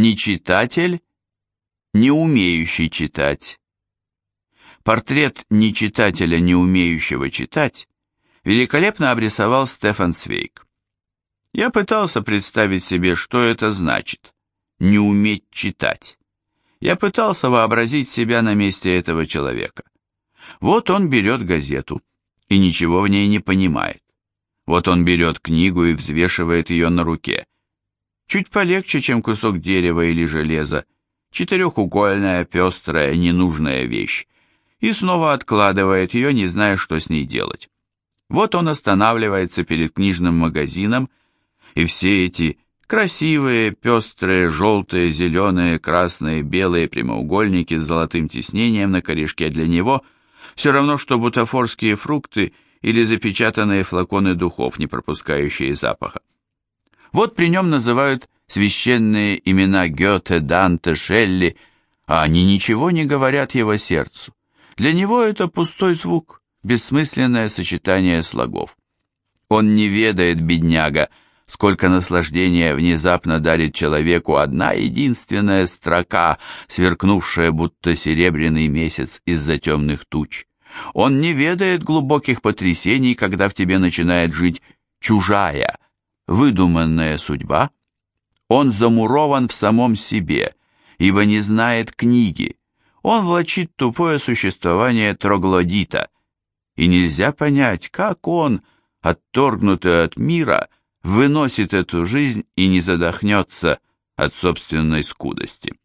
Не читатель, не умеющий читать. Портрет не читателя, не умеющего читать, великолепно обрисовал Стефан Свейк. Я пытался представить себе, что это значит – не уметь читать. Я пытался вообразить себя на месте этого человека. Вот он берет газету и ничего в ней не понимает. Вот он берет книгу и взвешивает ее на руке. Чуть полегче, чем кусок дерева или железа, четырехугольная, пестрая, ненужная вещь, и снова откладывает ее, не зная, что с ней делать. Вот он останавливается перед книжным магазином, и все эти красивые, пестрые, желтые, зеленые, красные, белые прямоугольники с золотым тиснением на корешке для него все равно, что бутафорские фрукты или запечатанные флаконы духов, не пропускающие запаха. Вот при нем называют священные имена Гёте, Данте, Шелли, а они ничего не говорят его сердцу. Для него это пустой звук, бессмысленное сочетание слогов. Он не ведает, бедняга, сколько наслаждения внезапно дарит человеку одна единственная строка, сверкнувшая будто серебряный месяц из-за темных туч. Он не ведает глубоких потрясений, когда в тебе начинает жить чужая, выдуманная судьба. Он замурован в самом себе, ибо не знает книги. Он влачит тупое существование троглодита, и нельзя понять, как он, отторгнутый от мира, выносит эту жизнь и не задохнется от собственной скудости.